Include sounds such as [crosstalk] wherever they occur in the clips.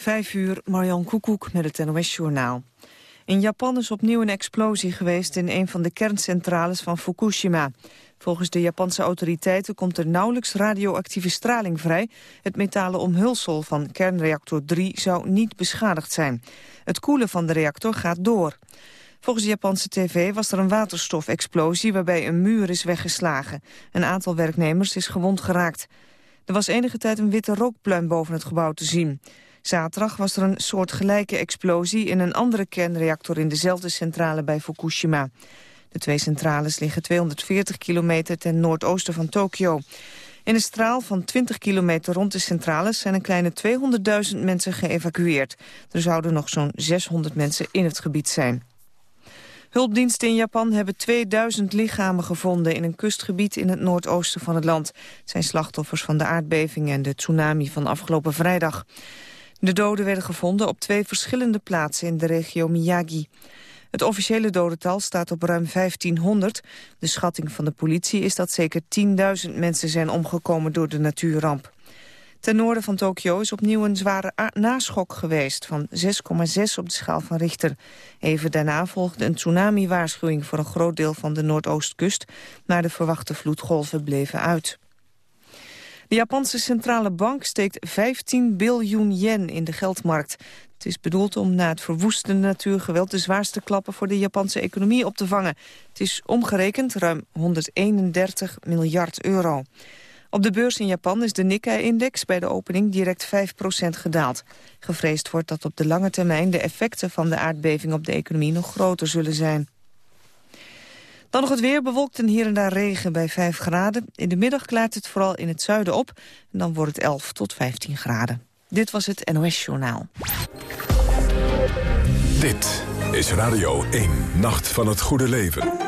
Vijf uur, Marjan Koekoek met het NOS-journaal. In Japan is opnieuw een explosie geweest in een van de kerncentrales van Fukushima. Volgens de Japanse autoriteiten komt er nauwelijks radioactieve straling vrij. Het metalen omhulsel van kernreactor 3 zou niet beschadigd zijn. Het koelen van de reactor gaat door. Volgens de Japanse tv was er een waterstofexplosie waarbij een muur is weggeslagen. Een aantal werknemers is gewond geraakt. Er was enige tijd een witte rookpluim boven het gebouw te zien. Zaterdag was er een soortgelijke explosie in een andere kernreactor in dezelfde centrale bij Fukushima. De twee centrales liggen 240 kilometer ten noordoosten van Tokio. In een straal van 20 kilometer rond de centrales zijn een kleine 200.000 mensen geëvacueerd. Er zouden nog zo'n 600 mensen in het gebied zijn. Hulpdiensten in Japan hebben 2000 lichamen gevonden in een kustgebied in het noordoosten van het land. Het zijn slachtoffers van de aardbeving en de tsunami van afgelopen vrijdag. De doden werden gevonden op twee verschillende plaatsen in de regio Miyagi. Het officiële dodental staat op ruim 1500. De schatting van de politie is dat zeker 10.000 mensen zijn omgekomen door de natuurramp. Ten noorden van Tokio is opnieuw een zware naschok geweest van 6,6 op de schaal van Richter. Even daarna volgde een tsunami-waarschuwing voor een groot deel van de Noordoostkust, maar de verwachte vloedgolven bleven uit. De Japanse centrale bank steekt 15 biljoen yen in de geldmarkt. Het is bedoeld om na het verwoestende natuurgeweld... de zwaarste klappen voor de Japanse economie op te vangen. Het is omgerekend ruim 131 miljard euro. Op de beurs in Japan is de Nikkei-index bij de opening direct 5% gedaald. Gevreesd wordt dat op de lange termijn de effecten van de aardbeving op de economie nog groter zullen zijn. Dan nog het weer, bewolkt en hier en daar regen bij 5 graden. In de middag klaart het vooral in het zuiden op. En dan wordt het 11 tot 15 graden. Dit was het NOS Journaal. Dit is Radio 1, Nacht van het Goede Leven.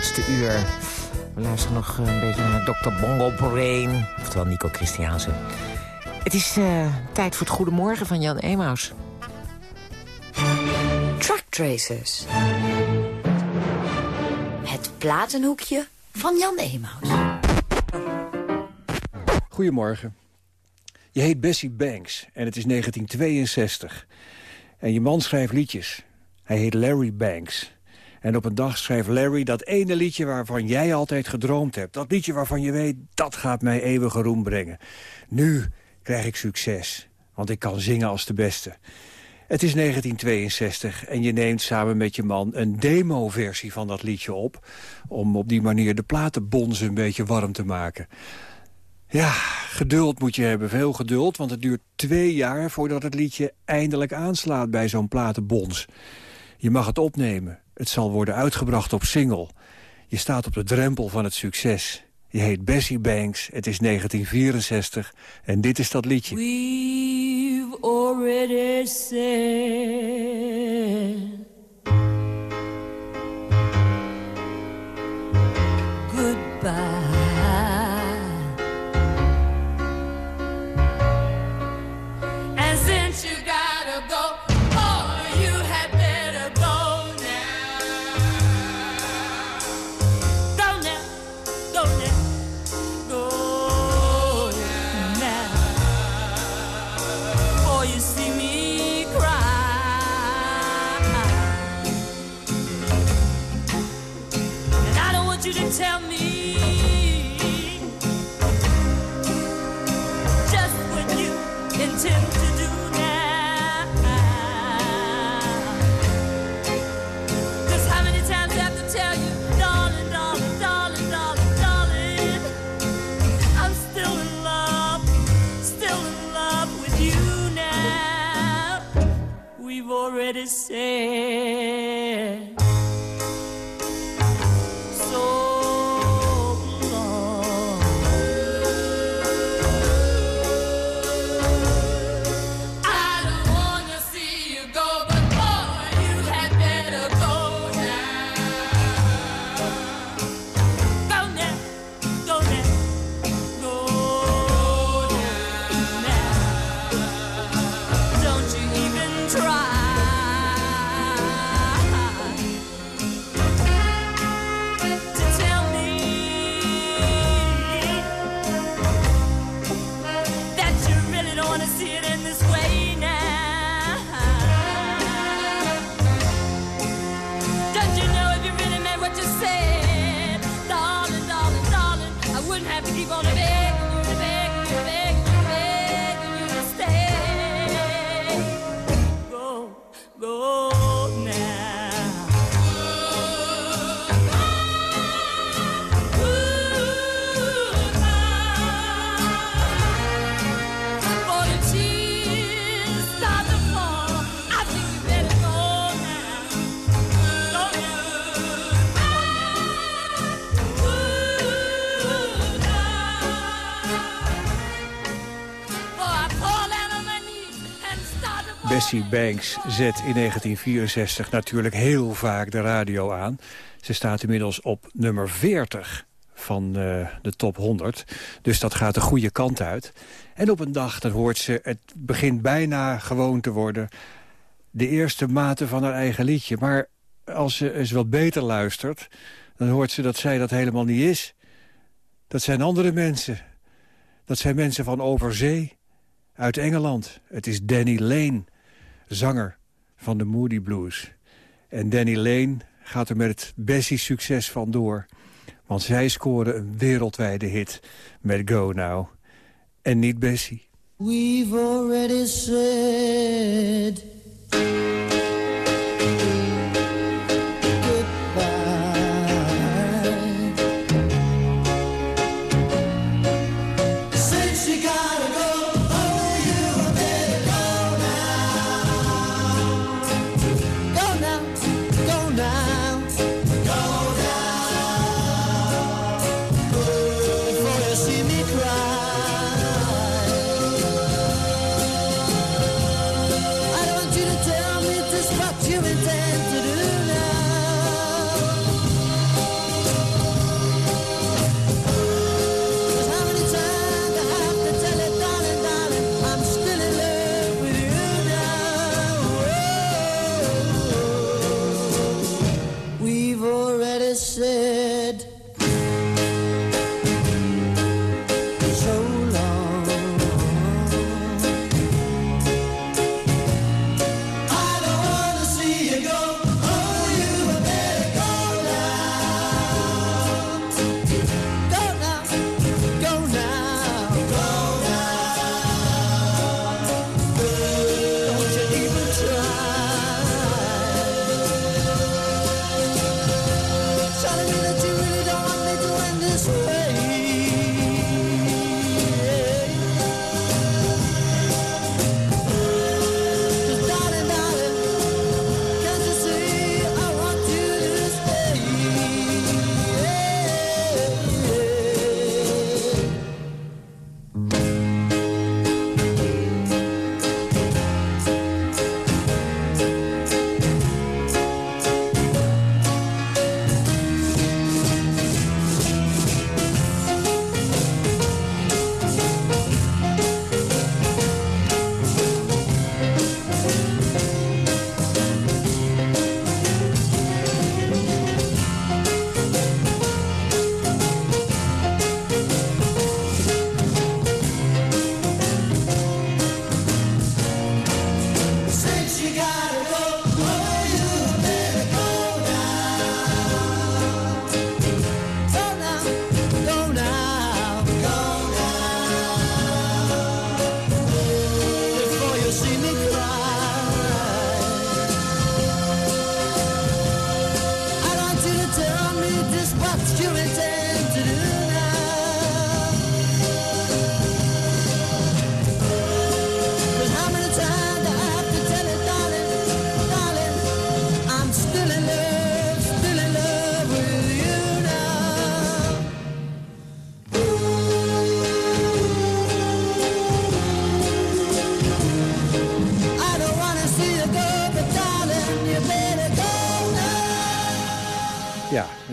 Laatste uur. We luisteren nog eh, een beetje naar Dr. Bongo Brain. Oftewel Nico Christiaanse. Het is uh, tijd voor het Goedemorgen van Jan Emaus. Truck Tracers. Het platenhoekje van Jan Emaus. Goedemorgen. Je heet Bessie Banks en het is 1962. En je man schrijft liedjes. Hij heet Larry Banks. En op een dag schreef Larry dat ene liedje waarvan jij altijd gedroomd hebt. Dat liedje waarvan je weet, dat gaat mij eeuwige roem brengen. Nu krijg ik succes, want ik kan zingen als de beste. Het is 1962 en je neemt samen met je man een demo-versie van dat liedje op... om op die manier de platenbons een beetje warm te maken. Ja, geduld moet je hebben, veel geduld, want het duurt twee jaar... voordat het liedje eindelijk aanslaat bij zo'n platenbons. Je mag het opnemen, het zal worden uitgebracht op single. Je staat op de drempel van het succes. Je heet Bessie Banks, het is 1964 en dit is dat liedje. We've already said Goodbye already said Banks zet in 1964 natuurlijk heel vaak de radio aan. Ze staat inmiddels op nummer 40 van eh, de top 100. Dus dat gaat de goede kant uit. En op een dag dan hoort ze, het begint bijna gewoon te worden... de eerste maten van haar eigen liedje. Maar als ze eens wat beter luistert... dan hoort ze dat zij dat helemaal niet is. Dat zijn andere mensen. Dat zijn mensen van overzee, uit Engeland. Het is Danny Lane, zanger van de Moody Blues. En Danny Lane gaat er met het Bessie-succes van door. Want zij scoorde een wereldwijde hit met Go Now. En niet Bessie. We've already said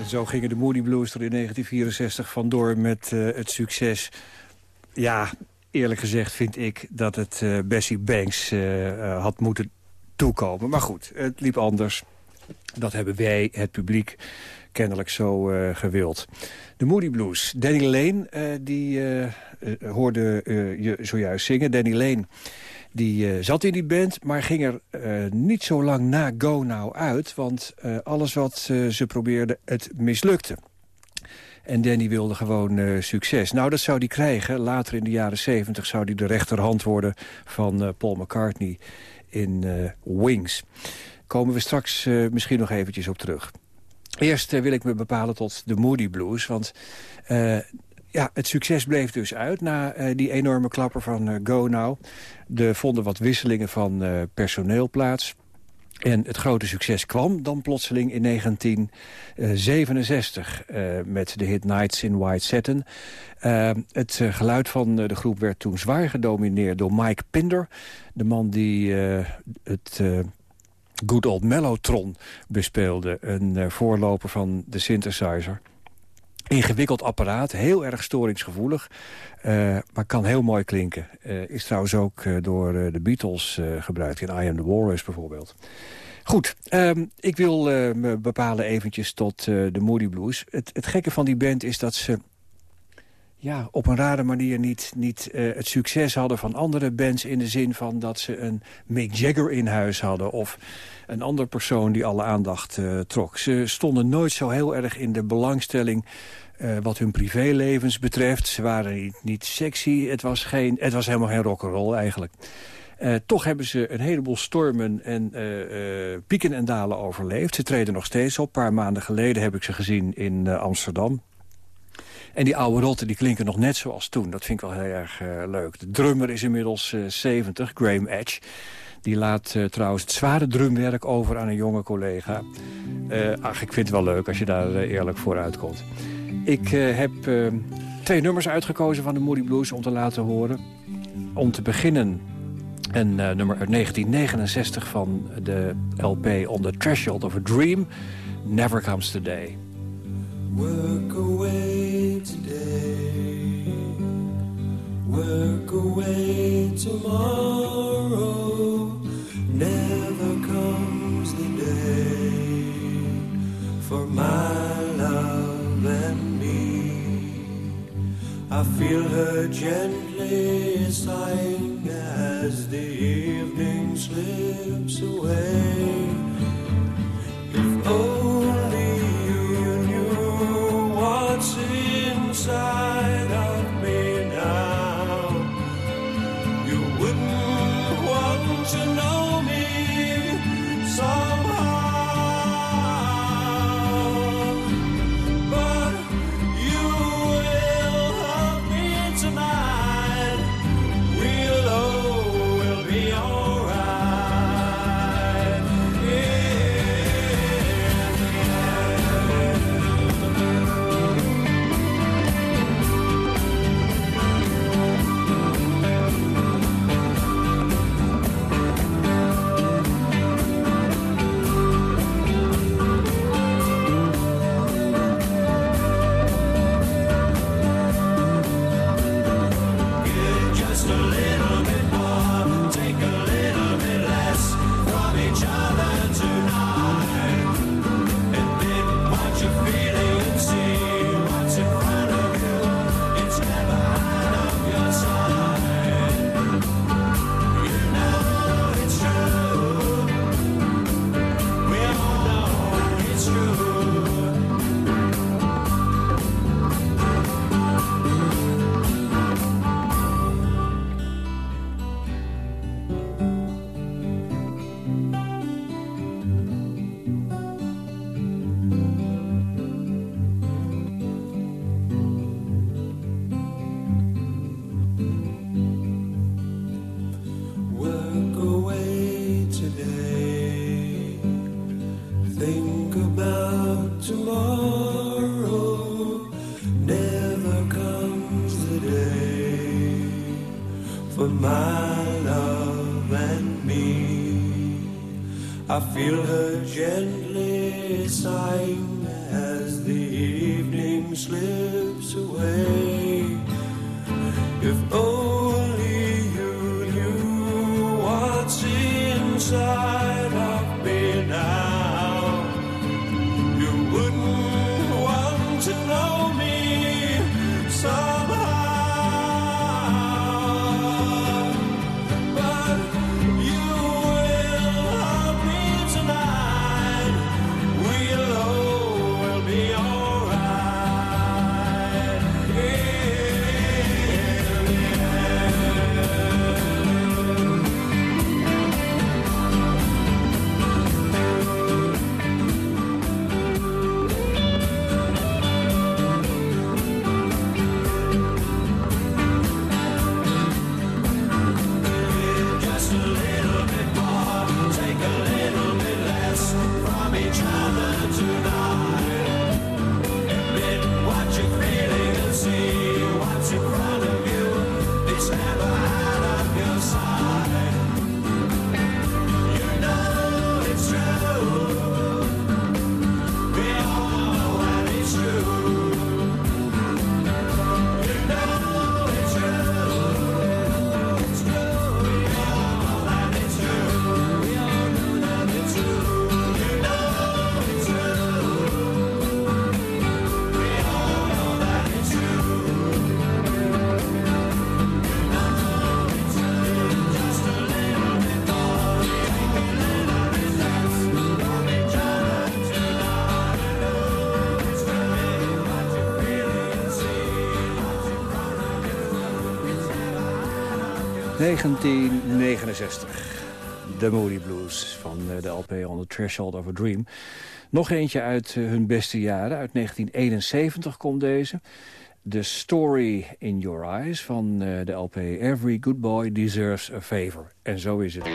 zo gingen de Moody Blues er in 1964 vandoor met eh, het succes. Ja, eerlijk gezegd vind ik dat het eh, Bessie Banks eh, had moeten toekomen. Maar goed, het liep anders. Dat hebben wij, het publiek, kennelijk zo gewild. De Moody Blues. Danny Lane, die eh, hoorde je zojuist zingen. Danny Lane die eh, zat in die band, maar ging er eh, niet zo lang na Go Now uit. Want eh, alles wat ze probeerden, het mislukte. En Danny wilde gewoon succes. Nou, dat zou hij krijgen. Later in de jaren 70 zou hij de rechterhand worden van Paul McCartney in eh, Wings. Komen we straks misschien nog eventjes op terug. Eerst wil ik me bepalen tot de Moody Blues. Want ja, het succes bleef dus uit na eh, die enorme klapper van eh, Go Now. Er vonden wat wisselingen van eh, personeel plaats. En het grote succes kwam dan plotseling in 1967 eh, met de hit Nights in White Satin. Het geluid van de groep werd toen zwaar gedomineerd door Mike Pinder. De man die het Good Old Mellotron bespeelde. Een voorloper van de synthesizer. Ingewikkeld apparaat, heel erg storingsgevoelig. eh, maar kan heel mooi klinken. Eh, is trouwens ook eh, door de Beatles gebruikt. In I Am The Walrus bijvoorbeeld. Goed, ehm, ik wil me bepalen eventjes tot de Moody Blues. Het, het gekke van die band is dat ze ja, op een rare manier niet, niet eh, het succes hadden van andere bands... in de zin van dat ze een Mick Jagger in huis hadden... of een ander persoon die alle aandacht eh, trok. Ze stonden nooit zo heel erg in de belangstelling... eh, wat hun privélevens betreft. Ze waren niet, niet sexy. Het was, geen, het was helemaal geen rock'n'roll eigenlijk. Toch hebben ze een heleboel stormen en pieken en dalen overleefd. Ze treden nog steeds op. Een paar maanden geleden heb ik ze gezien in Amsterdam. En die oude rotten die klinken nog net zoals toen. Dat vind ik wel heel erg eh, leuk. De drummer is inmiddels eh 70, Graham Edge. Die laat eh, trouwens het zware drumwerk over aan een jonge collega. Eh, ach, ik vind het wel leuk als je daar eh, eerlijk voor uitkomt. Ik eh, heb eh, twee nummers uitgekozen van de Moody Blues om te laten horen. Om te beginnen een eh, nummer uit 1969 van de LP On the Threshold of a Dream. Never Comes Today. Work away today. Work away tomorrow. Never comes the day for my love and me. I feel her gently sighing as the evening slips away. If only side. 1969. De Moody Blues van eh, de LP On the Threshold of a Dream. Nog eentje uit eh, hun beste jaren. Uit 1971 komt deze. The Story in Your Eyes van eh, de LP Every Good Boy Deserves a Favor. En zo is het.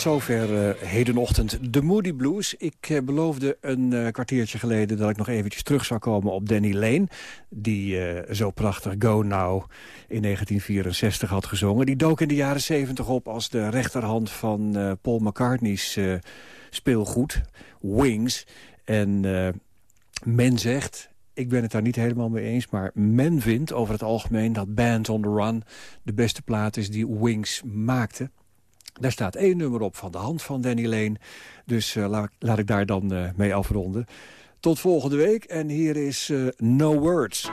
Zover eh, hedenochtend de Moody Blues. Ik eh, beloofde een eh, kwartiertje geleden dat ik nog eventjes terug zou komen op Danny Lane. Die zo prachtig Go Now in 1964 had gezongen. Die dook in de jaren 70 op als de rechterhand van Paul McCartney's speelgoed, Wings. En men zegt, ik ben het daar niet helemaal mee eens... maar men vindt over het algemeen dat Band on the Run... de beste plaat is die Wings maakte. Daar staat één nummer op van de hand van Danny Lane. Dus eh, laat, laat ik daar dan eh, mee afronden. Tot volgende week. En hier is eh, No Words.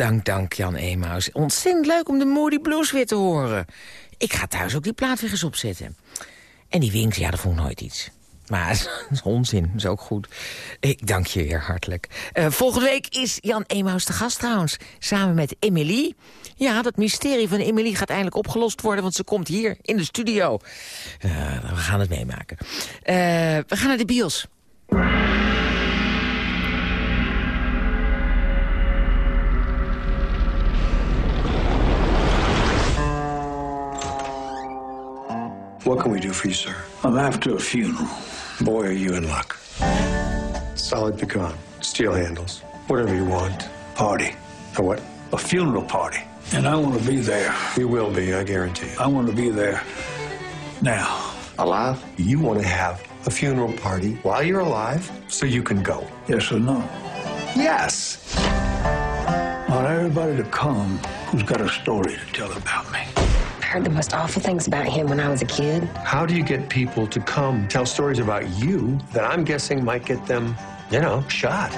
Dank, dank, Jan Emaus. Ontzettend leuk om de Moody Blues weer te horen. Ik ga thuis ook die plaat weer eens opzetten. En die Wings, ja, dat vond ik nooit iets. Maar [laughs] dat is onzin, dat is ook goed. Ik dank je weer hartelijk. Eh, volgende week is Jan Emaus de gast trouwens. Samen met Emily. Ja, dat mysterie van Emily gaat eindelijk opgelost worden... want ze komt hier in de studio. Eh, we gaan het meemaken. Eh, we gaan naar de bios. What can we do for you, sir? I'm after a funeral. Boy, are you in luck. Solid pecan, steel handles, whatever you want. Party. A what? A funeral party. And I want to be there. You will be, I guarantee you. I want to be there now. Alive? You want to have a funeral party while you're alive so you can go. Yes or no? Yes. I want everybody to come who's got a story to tell about me. I heard the most awful things about him when I was a kid. How do you get people to come tell stories about you that I'm guessing might get them, you know, shot?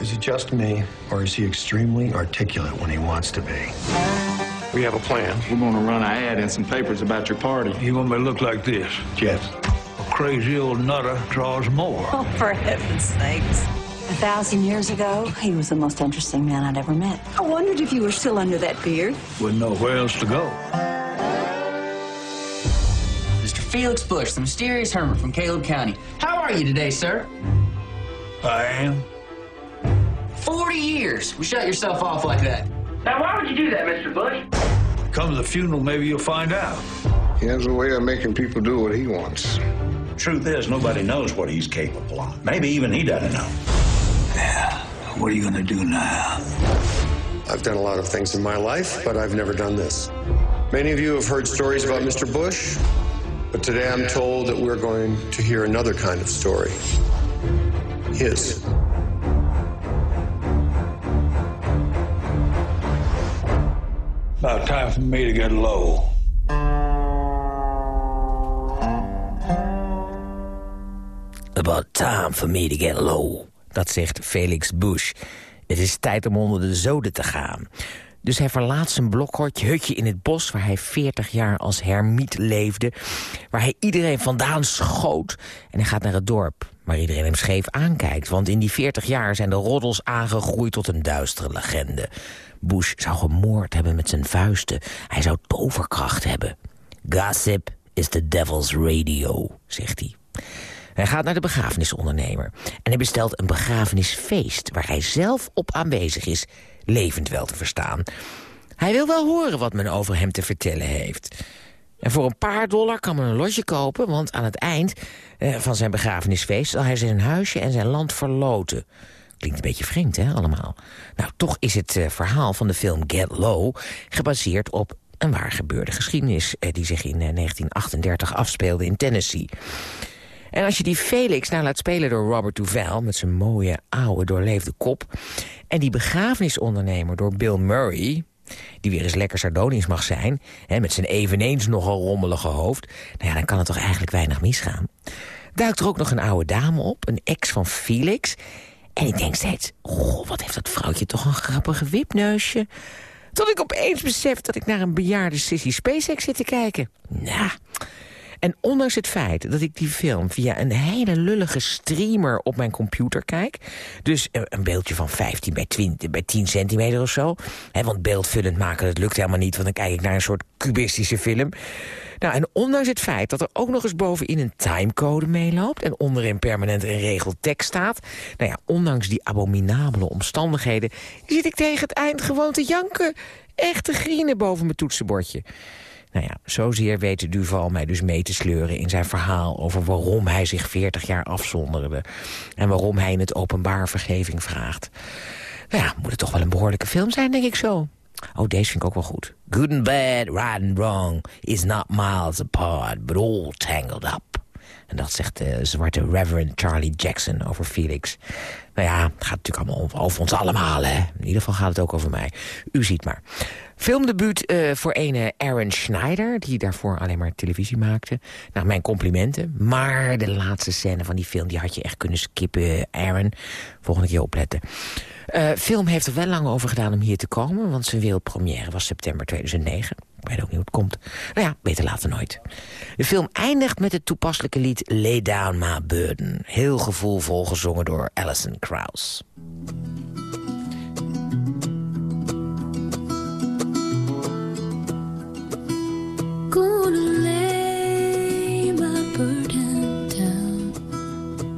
Is it just me, or is he extremely articulate when he wants to be? We have a plan. We're going to run an ad in some papers about your party. You want me to look like this? Yes. A crazy old nutter draws more. Oh, for heaven's sakes. A thousand years ago, he was the most interesting man I'd ever met. I wondered if you were still under that beard. With nowhere else to go. Mr. Felix Bush, the mysterious hermit from Caleb County. How are you today, sir? I am. 40 years. We shut yourself off like that. Now, why would you do that, Mr. Bush? Come to the funeral, maybe you'll find out. He has a way of making people do what he wants. Truth is, nobody knows what he's capable of. Maybe even he doesn't know. Yeah. What are you gonna do now? I've done a lot of things in my life, but I've never done this. Many of you have heard stories about Mr. Bush, but today I'm told that we're going to hear another kind of story. His. About time for me to get low. About time for me to get low. Dat zegt Felix Bush. Het is tijd om onder de zoden te gaan. Dus hij verlaat zijn blokhutje hutje in het bos... waar hij 40 jaar als hermiet leefde. Waar hij iedereen vandaan schoot. En hij gaat naar het dorp, waar iedereen hem scheef aankijkt. Want in die 40 jaar zijn de roddels aangegroeid tot een duistere legende. Bush zou gemoord hebben met zijn vuisten. Hij zou toverkracht hebben. Gossip is the devil's radio, zegt hij. Hij gaat naar de begrafenisondernemer. En hij bestelt een begrafenisfeest waar hij zelf op aanwezig is. Levend wel te verstaan. Hij wil wel horen wat men over hem te vertellen heeft. En voor een paar dollar kan men een lotje kopen... want aan het eind eh, van zijn begrafenisfeest... zal hij zijn huisje en zijn land verloten. Klinkt een beetje vreemd, hè, allemaal? Nou, toch is het eh, verhaal van de film Get Low... gebaseerd op een waar gebeurde geschiedenis... Eh, die zich in eh, 1938 afspeelde in Tennessee. En als je die Felix nou laat spelen door Robert Duval... met zijn mooie, oude, doorleefde kop... en die begrafenisondernemer door Bill Murray... die weer eens lekker sardonisch mag zijn... Hè, met zijn eveneens nogal rommelige hoofd... nou ja, dan kan het toch eigenlijk weinig misgaan. Duikt er ook nog een oude dame op, een ex van Felix... en ik denk steeds, oh, wat heeft dat vrouwtje toch een grappige wipneusje... Tot ik opeens besef dat ik naar een bejaarde Sissy SpaceX zit te kijken. Nou, en ondanks het feit dat ik die film via een hele lullige streamer op mijn computer kijk... dus eh, een beeldje van 15 bij, 20, bij 10 centimeter of zo... Hè, want beeldvullend maken, dat lukt helemaal niet... want dan kijk ik naar een soort cubistische film... Nou, en ondanks het feit dat er ook nog eens bovenin een timecode meeloopt... en onderin permanent een regel tekst staat... nou ja, ondanks die abominabele omstandigheden... zit ik tegen het eind gewoon te janken. Echt te grienen boven mijn toetsenbordje. Nou ja, zozeer weet Duval mij dus mee te sleuren in zijn verhaal... over waarom hij zich 40 jaar afzonderde... en waarom hij in het openbaar vergeving vraagt. Nou ja, moet het toch wel een behoorlijke film zijn, denk ik zo. Oh, deze vind ik ook wel goed. Good and bad, right and wrong is not miles apart, but all tangled up. En dat zegt de zwarte Reverend Charlie Jackson over Felix. Nou ja, het gaat natuurlijk allemaal over, ons allemaal, hè. In ieder geval gaat het ook over mij. U ziet maar. Filmdebuut uh, voor ene Aaron Schneider, die daarvoor alleen maar televisie maakte. Nou, mijn complimenten. Maar de laatste scène van die film, die had je echt kunnen skippen, Aaron. Volgende keer opletten. Uh, film heeft er wel lang over gedaan om hier te komen... want zijn wereldpremière was september 2009. Ik weet ook niet hoe het komt. Nou ja, beter later nooit. De film eindigt met het toepasselijke lied Lay Down My Burden. Heel gevoelvol gezongen door Alison Krauss. Gonna lay my burden down,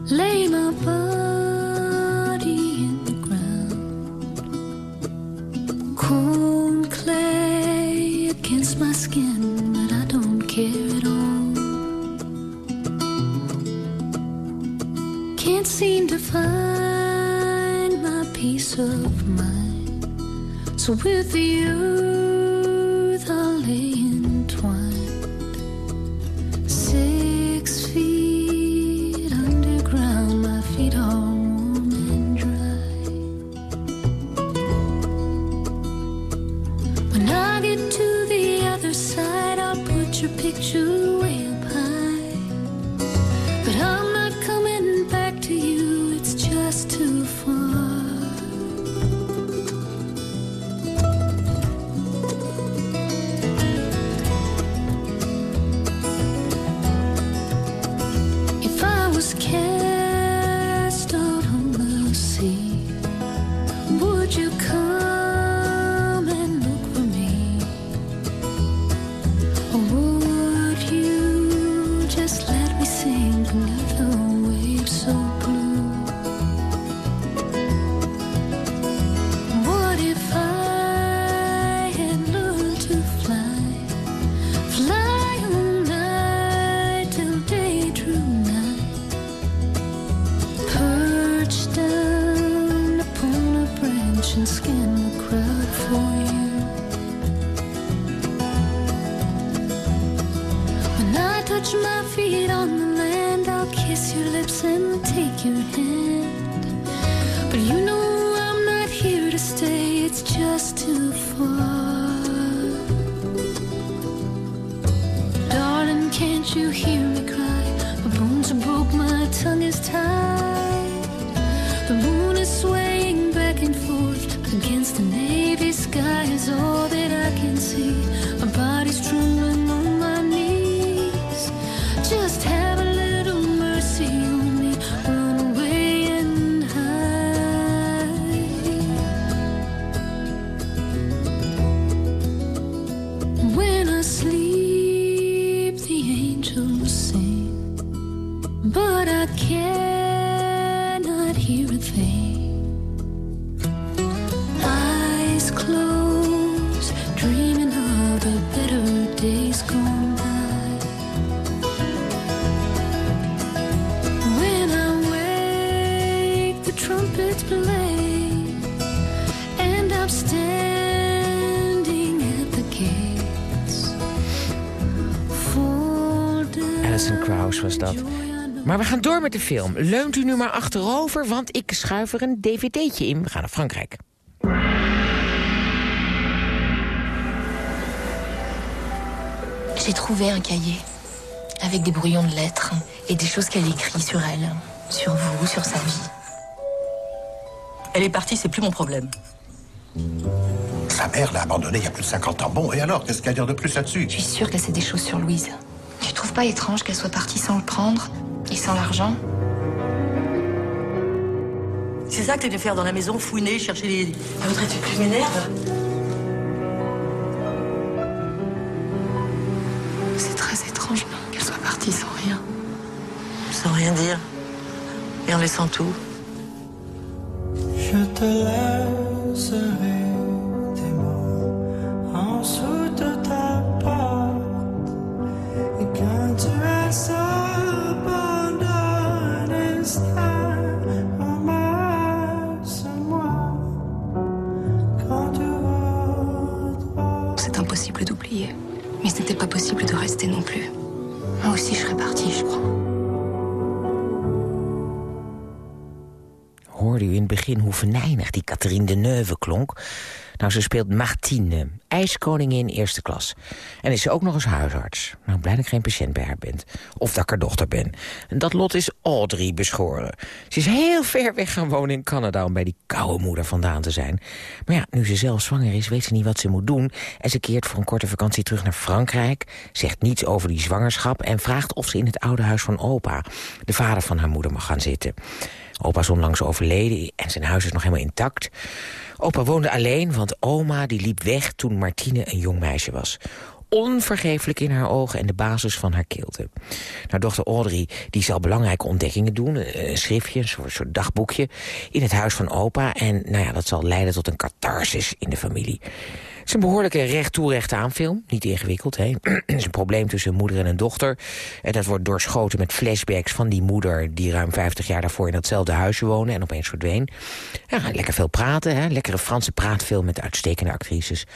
lay my body in the ground. Cold clay against my skin, but I don't care at all. Can't seem to find my peace of mind. So with I'll lay Six feet Maar we gaan door met de film. Leunt u nu maar achterover, want ik schuif er een dvd'tje in. We gaan naar Frankrijk. J'ai trouvé un cahier avec des brouillons de lettres et des choses qu'elle écrit sur elle, sur vous, sur sa vie. Elle est partie, c'est plus mon problème. Sa mère l'a abandonné il y a plus de 50 ans. Bon, et alors, qu'est-ce qu'il y a à dire de plus là-dessus? Je suis sûre qu'elle sait des choses sur Louise. Tu trouves pas étrange qu'elle soit partie sans le prendre et sans l'argent C'est ça que t'es venu faire dans la maison, fouiner, chercher les... La retraite, tu plus m'énerve C'est très étrange qu'elle soit partie sans rien. Sans rien dire. Et en laissant tout. Je te laisserai tes mots en pas possible de rester non plus. Moi aussi, je serais partie, je crois. U in het begin hoe venijnig die Catherine Deneuve klonk? Nou, ze speelt Martine, ijskoningin eerste klas. En is ze ook nog eens huisarts. Nou, blij dat ik geen patiënt bij haar ben. Of dat ik haar dochter ben. En dat lot is Audrey beschoren. Ze is heel ver weg gaan wonen in Canada... om bij die koude moeder vandaan te zijn. Maar ja, nu ze zelf zwanger is, weet ze niet wat ze moet doen. En ze keert voor een korte vakantie terug naar Frankrijk... zegt niets over die zwangerschap... en vraagt of ze in het oude huis van opa... de vader van haar moeder mag gaan zitten. Opa is onlangs overleden en zijn huis is nog helemaal intact. Opa woonde alleen, want oma die liep weg toen Martine een jong meisje was. Onvergeeflijk in haar ogen en de basis van haar kilte. Nou, dochter Audrey die zal belangrijke ontdekkingen doen. Een schriftje, een soort, soort dagboekje in het huis van opa. En nou ja, dat zal leiden tot een catharsis in de familie. Het is een behoorlijke recht toe aan film. Niet ingewikkeld, hè. Het [clears throat] is een probleem tussen moeder en een dochter. En dat wordt doorschoten met flashbacks van die moeder... die ruim 50 jaar daarvoor in datzelfde huisje woonde en opeens verdween. Ja, lekker veel praten, hè. Lekkere Franse praatfilm met uitstekende actrices.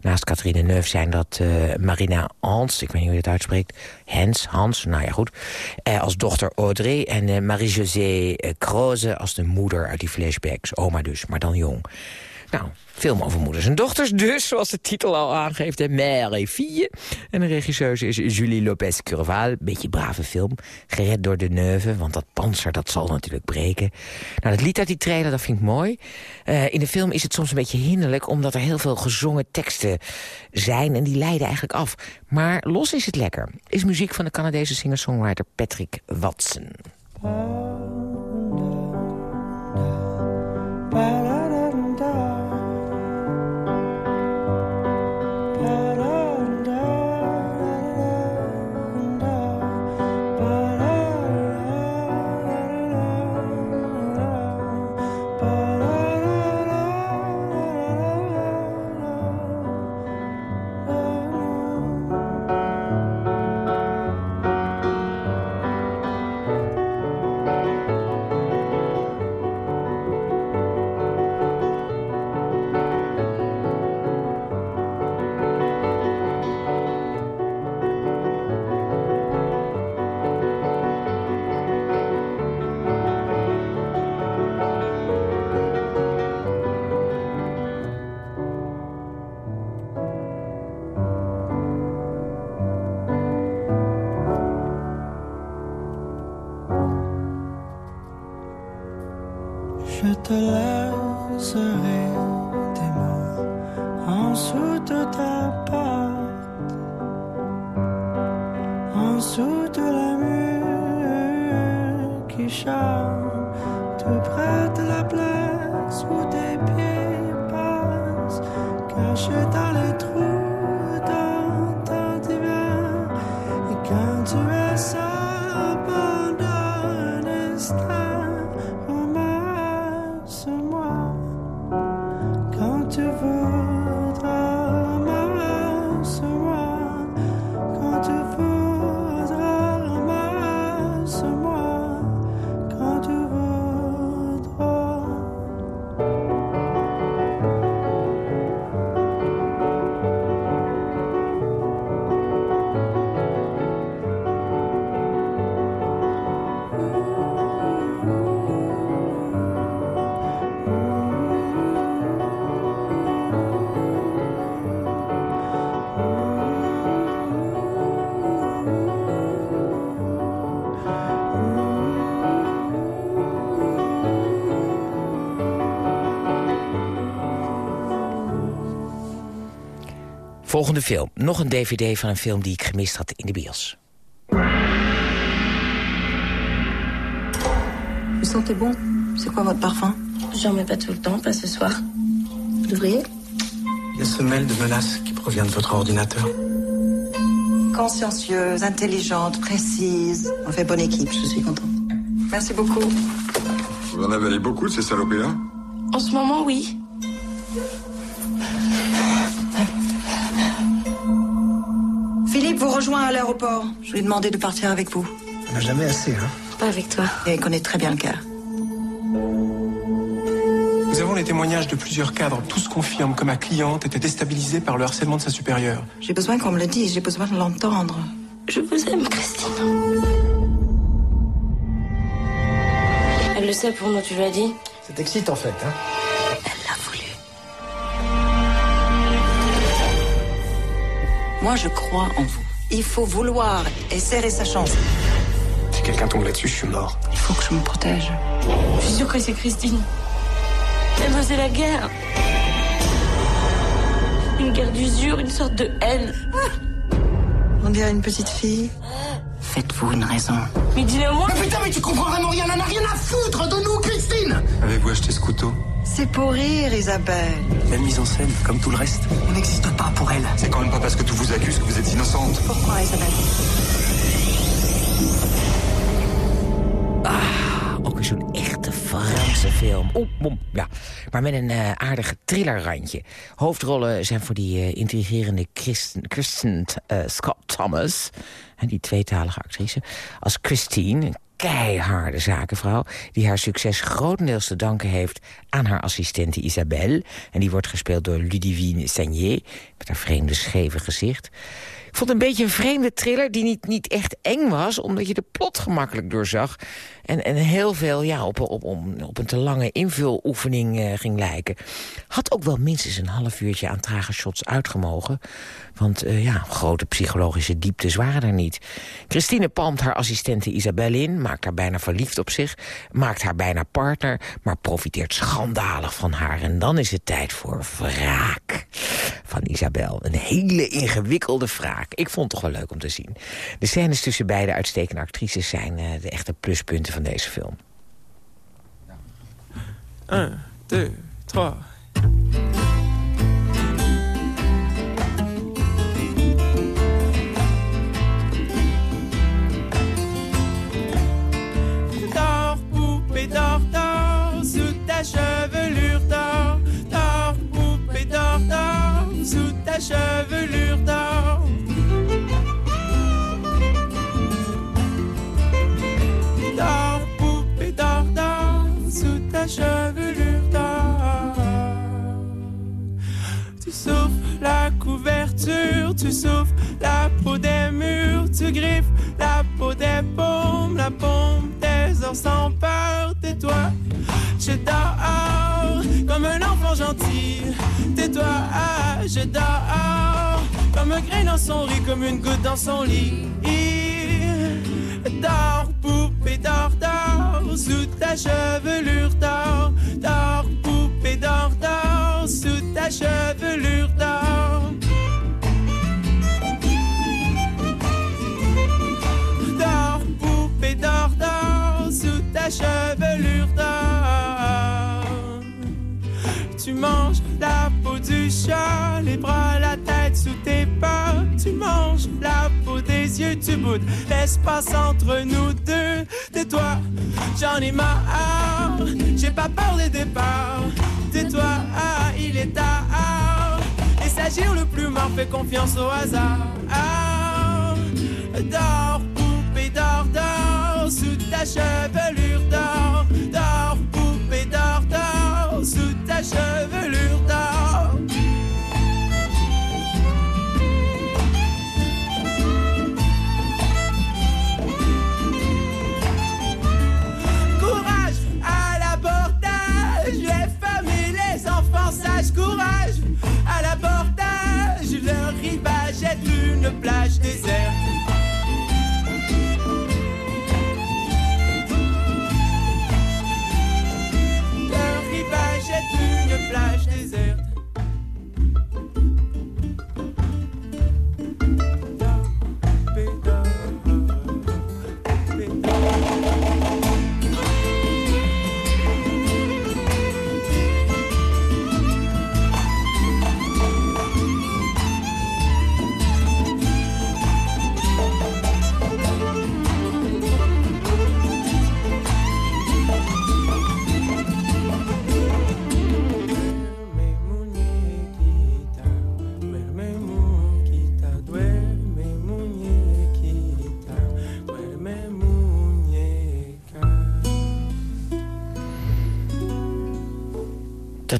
Naast Catherine Neuf zijn dat eh, Marina Hans, ik weet niet hoe je het uitspreekt... Hens, Hans, nou ja, goed. Eh, als dochter Audrey en eh, Marie-José Croze als de moeder uit die flashbacks. Oma dus, maar dan jong. Nou, film over moeders en dochters dus, zoals de titel al aangeeft. De Mère et Fille. En de regisseuse is Julie Lopez Curval. Beetje brave film. Gered door de neuven, want dat panzer dat zal natuurlijk breken. Nou, dat lied uit die trailer, dat vind ik mooi. Uh, in de film is het soms een beetje hinderlijk... omdat er heel veel gezongen teksten zijn en die leiden eigenlijk af. Maar los is het lekker. Is muziek van de Canadese singer-songwriter Patrick Watson. Volgende film. Nog een dvd van een film die ik gemist had in de bios. Vous sentez bon? C'est quoi votre parfum? J'en mets pas tout le temps, pas ce soir. Vous devriez? Il y a ce mail de menace qui provient de votre ordinateur. Consciencieuse, intelligente, précise. On fait bonne équipe, je suis contente. Merci beaucoup. Vous en avalez beaucoup de ces saloperies-là En ce moment, oui. L'aéroport. Je lui ai demandé de partir avec vous. On n'a jamais assez, hein Pas avec toi. Et il connaît très bien le cas. Nous avons les témoignages de plusieurs cadres. Tous confirment que ma cliente était déstabilisée par le harcèlement de sa supérieure. J'ai besoin qu'on me le dise, j'ai besoin de l'entendre. Je vous aime, Christine. Elle le sait pour nous, tu lui as dit C'est excite en fait, hein Moi, je crois en vous. Il faut vouloir et serrer sa chance. Si quelqu'un tombe là-dessus, je suis mort. Il faut que je me protège. Je suis sûre que c'est Christine. Elle faisait la guerre. Une guerre d'usure, une sorte de haine. On dirait une petite fille. Faites-vous une raison. Mais dis-le moi Mais putain, mais tu comprends vraiment rien, elle en a rien à foutre de nous, Christine Avez-vous acheté ce couteau? C'est pour rire, Isabelle. Même mise en scène, comme tout le reste. On n'existe pas pour elle. Isabelle Ook weer zo'n echte Franse film. Oeh, bom, ja. Maar met een eh, aardig thrillerrandje. Hoofdrollen zijn voor die eh, intrigerende Kristen, eh, Scott Thomas... hè, die tweetalige actrice, als Christine... een keiharde zakenvrouw... die haar succes grotendeels te danken heeft aan haar assistente Isabelle. En die wordt gespeeld door Ludivine Sagnier... met haar vreemde scheve gezicht... Ik vond een beetje een vreemde thriller die niet, niet echt eng was... omdat je de plot gemakkelijk doorzag. En, en heel veel ja, op, op, op, op een te lange invuloefening eh, ging lijken. Had ook wel minstens een half uurtje aan trage shots uitgemogen. Want eh, ja, grote psychologische dieptes waren er niet. Christine palmt haar assistente Isabelle in... maakt haar bijna verliefd op zich, maakt haar bijna partner... maar profiteert schandalig van haar. En dan is het tijd voor wraak van Isabel. Een hele ingewikkelde wraak. Ik vond het toch wel leuk om te zien. De scènes tussen beide uitstekende actrices zijn eh, de echte pluspunten van deze film. 1, 2, 3. Chevelure d'or. Tu souffles la couverture, tu souffles la peau des murs, tu griffes la peau des paumes, la paume des ors sans peur, tais-toi. Je dors comme un enfant gentil, tais-toi, je dors comme un grain dans son riz, comme une goutte dans son lit. Dors, poupée d'or sous ta chevelure d'or d'or poupée d'or d'or sous ta chevelure d'or. D'or poupée d'or sous ta chevelure d'or. Tu manges la peau du chat, les bras, la tête sous tes pas. Tu manges la peau des yeux, tu boudes l'espace entre nous deux. Tais-toi, j'en ai marre, j'ai pas peur des départs. Tais-toi, ah, il est tard. Et s'agir le plus mort, fais confiance au hasard. Dors, poupée, dors, dors, sous ta chevelure plage déserte. Le rivage est une plage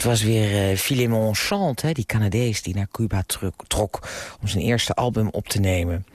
Dat was weer eh Philemon Chant, die Canadees die naar Cuba trok om zijn eerste album op te nemen.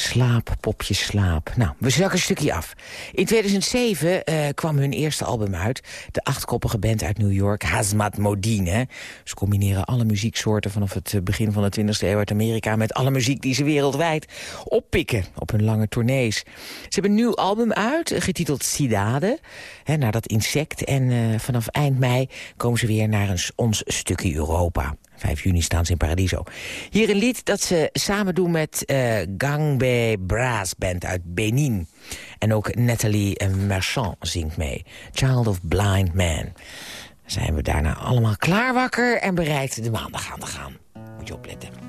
Slaap, popje, slaap. Nou, we zakken een stukje af. In 2007 eh, kwam hun eerste album uit. De achtkoppige band uit New York, Hazmat Modine. Ze combineren alle muzieksoorten vanaf het eh, begin van de 20e eeuw uit Amerika... met alle muziek die ze wereldwijd oppikken op hun lange tournees. Ze hebben een nieuw album uit, eh, getiteld Cidade, hè, naar dat insect. En vanaf eind mei komen ze weer naar ons stukje Europa. 5 juni staan ze in Paradiso. Hier een lied dat ze samen doen met eh Gangbe Brass Band uit Benin. En ook Nathalie Merchant zingt mee. Child of Blind Man. Zijn we daarna allemaal klaar wakker en bereid de maandag aan te gaan. Moet je opletten.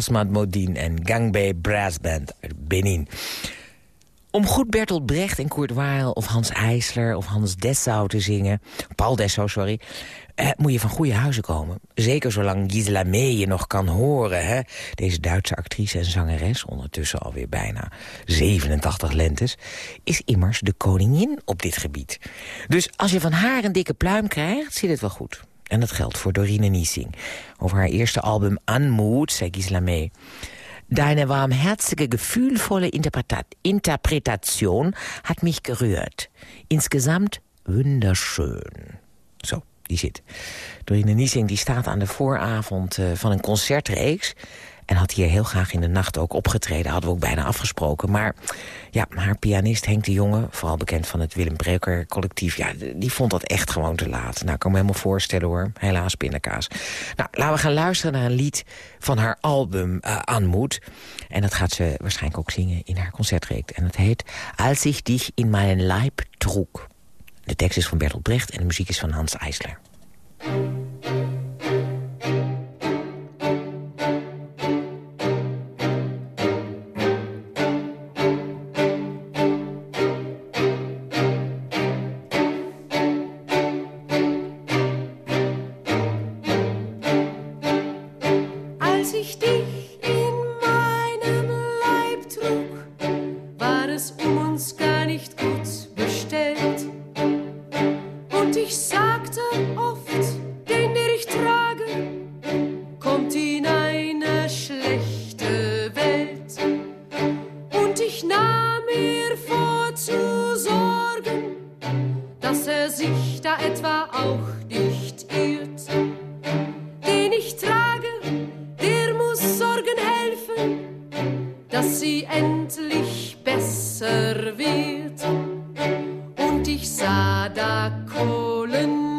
Hasmat en Gangbei Brass Band uit Benin. Om goed Bertolt Brecht en Kurt Weill of Hans Eisler of Hans Dessau te zingen... Paul Dessau, sorry, eh, moet je van goede huizen komen. Zeker zolang Gisela Mee je nog kan horen. Hè? Deze Duitse actrice en zangeres, ondertussen alweer bijna 87 lentes... is immers de koningin op dit gebied. Dus als je van haar een dikke pluim krijgt, zit het wel goed. En dat geldt voor Dorine Niesing. Over haar eerste album Anmoed, zei Gisela Mee... Deine warmherzige, gefühlvolle Interpreta Interpretation hat mich gerührt. Insgesamt wunderschön. Zo, die zit. Dorine Niesing die staat aan de vooravond uh, van een concertreeks... en had hier heel graag in de nacht ook opgetreden. Hadden we ook bijna afgesproken. Maar ja, haar pianist Henk de Jonge... vooral bekend van het Willem Breker collectief... Ja, die vond dat echt gewoon te laat. Nou, ik kan me helemaal voorstellen hoor. Helaas pindakaas. Nou, laten we gaan luisteren naar een lied van haar album uh. En dat gaat ze waarschijnlijk ook zingen in haar concertreeks. En het heet Als ich dich in mijn Leib trug. De tekst is van Bertolt Brecht en de muziek is van Hans Eisler. dich sah, da Kohlen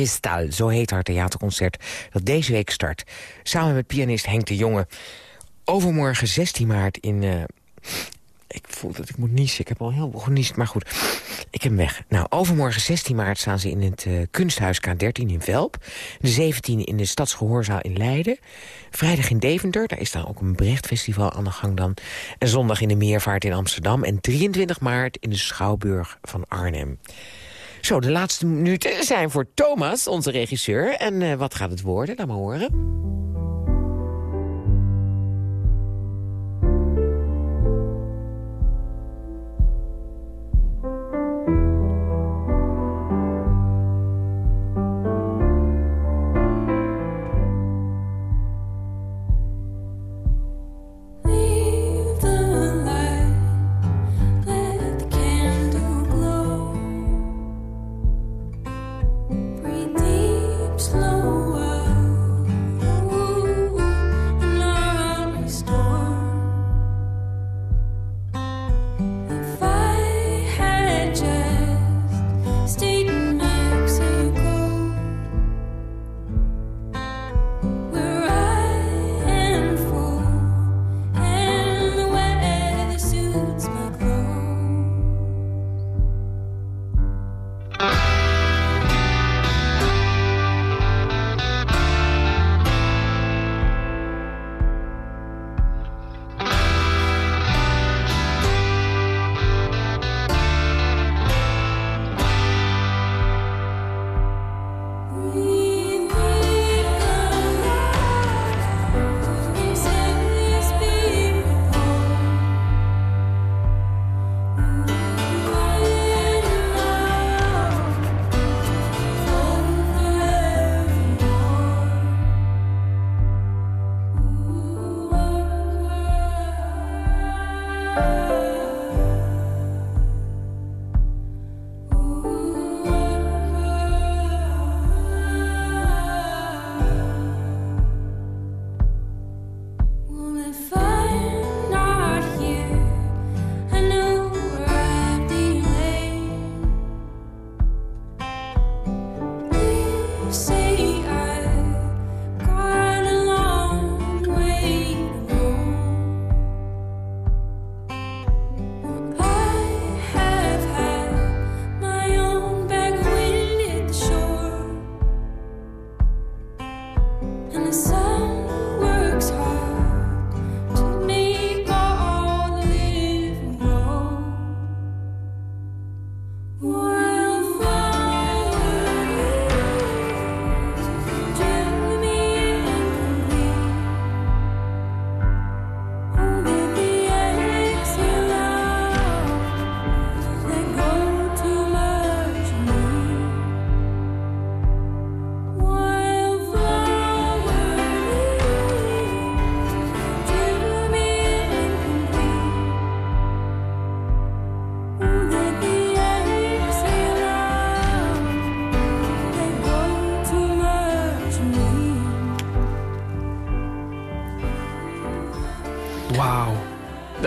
Kristal, zo heet haar theaterconcert dat deze week start. Samen met pianist Henk de Jonge. Overmorgen 16 maart in... eh, ik voel dat ik moet niezen. Ik heb al heel geniest, maar goed. Ik heb hem weg. Nou, overmorgen 16 maart staan ze in het eh, Kunsthuis K13 in Velp. De 17e in de Stadsgehoorzaal in Leiden. Vrijdag in Deventer, daar is dan ook een Brechtfestival aan de gang dan. En zondag in de Meervaart in Amsterdam. En 23 maart in de Schouwburg van Arnhem. Zo, de laatste minuten zijn voor Thomas, onze regisseur. En eh, wat gaat het worden? Laat maar horen.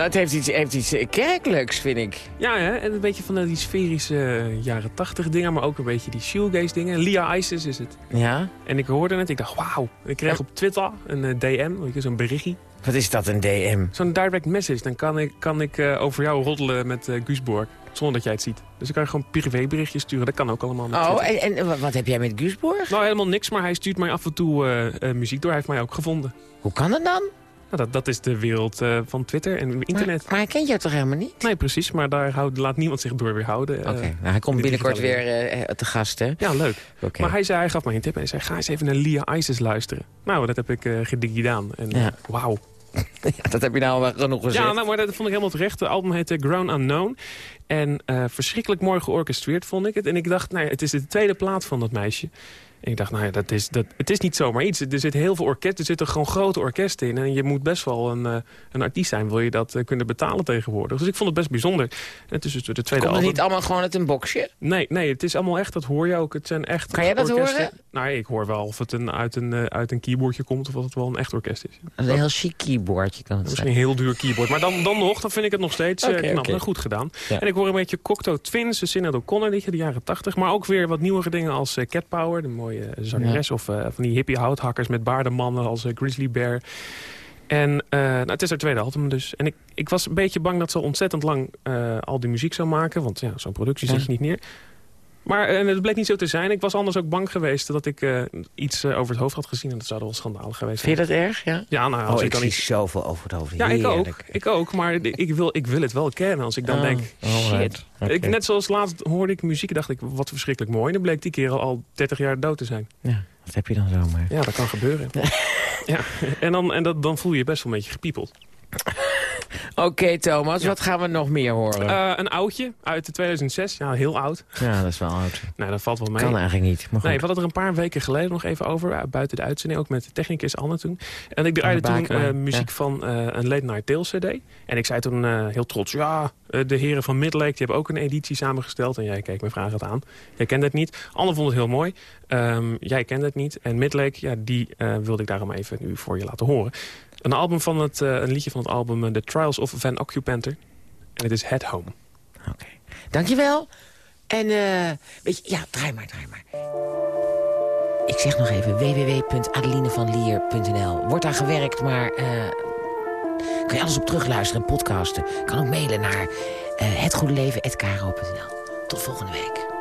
Dat heeft iets, heeft iets eh, kerkelijks, vind ik. Ja, hè? en een beetje van die sferische eh, jaren tachtig dingen, maar ook een beetje die shoegaze dingen. Lia Isis is het. Ja? En ik hoorde het, ik dacht wauw. Ik kreeg op Twitter een eh, DM, zo'n berichtje. Wat is dat, een DM? Zo'n direct message. Dan kan ik, kan ik over jou roddelen met eh Guusborg, zonder dat jij het ziet. Dus dan kan je gewoon privéberichtjes sturen, dat kan ook allemaal Oh, en, en wat- heb jij met Guusborg? Nou, helemaal niks, maar hij stuurt mij af en toe muziek door. Hij heeft mij ook gevonden. Hoe kan dat dan? Nou, dat, dat is de wereld eh, van Twitter en internet. Maar hij kent jou toch helemaal niet? Nee, precies, maar daar houdt, laat niemand zich door weerhouden. Oké, eh, nou, hij komt binnenkort weer eh, te gast, hè? Ja, leuk. Oké. Maar hij, zei, hij gaf mij een tip en hij zei, ga eens even naar Lia Isis luisteren. Nou, dat heb ik eh gedaan. En Ja. wauw. [laughs] Ja, dat heb je nou wel genoeg gezegd. Ja, nou, maar dat vond ik helemaal terecht. Het album heette Ground Unknown. En eh, verschrikkelijk mooi georchestreerd vond ik het. En ik dacht, nou ja, het is de tweede plaat van dat meisje. En ik dacht, nou ja, dat is, dat, het is niet zomaar iets. Er zit heel veel orkest, er zitten gewoon grote orkesten in. En je moet best wel een, eh, een artiest zijn, wil je dat eh, kunnen betalen tegenwoordig. Dus ik vond het best bijzonder. En het is dus de tweede Komt het album. niet allemaal gewoon uit een boxje? Nee, nee, het is allemaal echt, dat hoor je ook. Het zijn echt Kan jij dat orkesten. horen? Nou, ik hoor wel of het een, uit, een, uit een keyboardje komt... of of het wel een echt orkest is. Een heel chic keyboardje kan het Misschien zijn. een heel duur keyboard. Maar dan, dan nog, dan vind ik het nog steeds knap en goed gedaan. Ja. En ik hoor een beetje Cocteau Twins, de Sinead O'Connor liedje, de jaren 80. Maar ook weer wat nieuwere dingen als eh, Cat Power, de mooie eh, zangeres. Of eh, van die hippie houthakkers met baardenmannen als Grizzly Bear. En nou, het is haar tweede album dus. En ik, ik was een beetje bang dat ze ontzettend lang al die muziek zou maken. Want ja, zo'n productie Ja. je niet neer. Maar eh, het bleek niet zo te zijn. Ik was anders ook bang geweest dat ik eh, iets eh, over het hoofd had gezien. En dat zou wel schandalig geweest zijn. Vind je dat erg, ja? Ja, nou, als oh, ik ik dan zie niet... zoveel over het hoofd. Ja, ik ook. Ik ook, maar [laughs] ik wil, ik wil het wel kennen als ik dan Oh, denk, alright. shit. Ik, net zoals laatst hoorde ik muziek en dacht ik, wat verschrikkelijk mooi. En dan bleek die kerel al 30 jaar dood te zijn. Ja, wat heb je dan zomaar? Ja, dat kan gebeuren. [laughs] ja. En, dan, en dat, dan voel je je best wel een beetje gepiepeld. [laughs] Oké, Thomas, wat gaan we nog meer horen? Eh, een oudje uit 2006. Ja, heel oud. ja, dat is wel oud. Nou, dat valt wel mee. Kan eigenlijk niet. Maar goed. Nee, we hadden er een paar weken geleden nog even over. eh, Buiten de uitzending, ook met de technicus Anne toen. En ik draaide toen eh, muziek ja. van een Late Night Tales CD. En ik zei toen heel trots, ja, de heren van Midlake... die hebben ook een editie samengesteld. En jij keek me vragend aan. Jij kent het niet. Anne vond het heel mooi. Ehm, jij kent het niet. En Midlake, ja, die wilde ik daarom even nu voor je laten horen. Een, album van het, eh, een liedje van het album eh, The Trials of Van Occupanter. En het is Head Home. Dankjewel. En eh, weet je, ja, draai maar, draai maar. Ik zeg nog even www.adelinevanlier.nl. Wordt daar gewerkt, maar kan je alles op terugluisteren en podcasten. Kan ook mailen naar hetgoedeleven.kro.nl. Tot volgende week.